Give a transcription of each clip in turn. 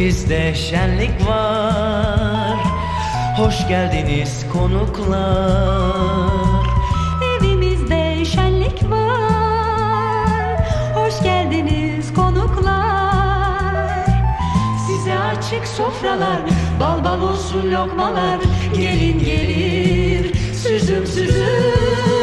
Evimizde şenlik var Hoş geldiniz konuklar Evimizde şenlik var. Hoş geldiniz konuklar. Size açık sofralar Bal bal olsun lokmalar Gelin gelir Süzüm süzüm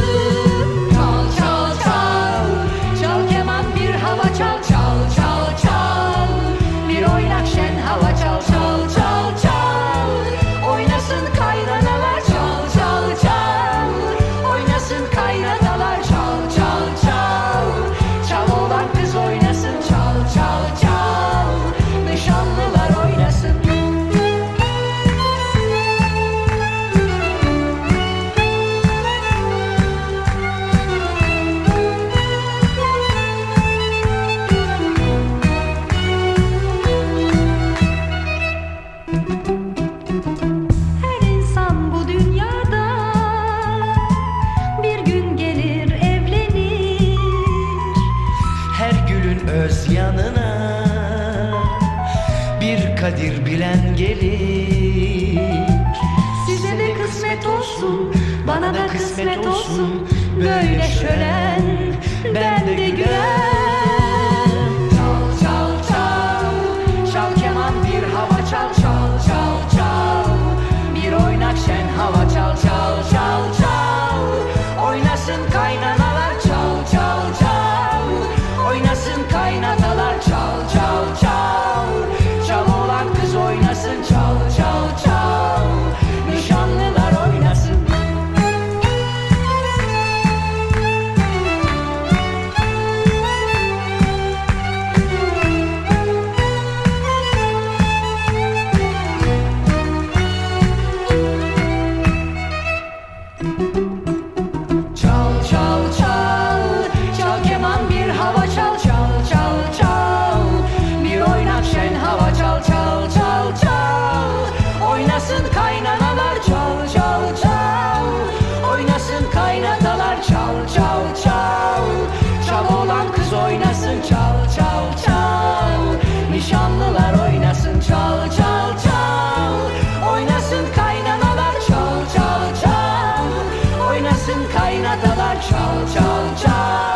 öz yanına Bir kadir bilen gelir Size de kısmet olsun, bana da kısmet olsun. Böyle şölen, ben de gülen. Çal çal çal, çal keman bir hava çal kız oynasın çal çal çal. Nişanlılar oynasın çal çal çal. Oynasın kaynanalar çal çal çal. Oynasın kaynatalar çal çal çal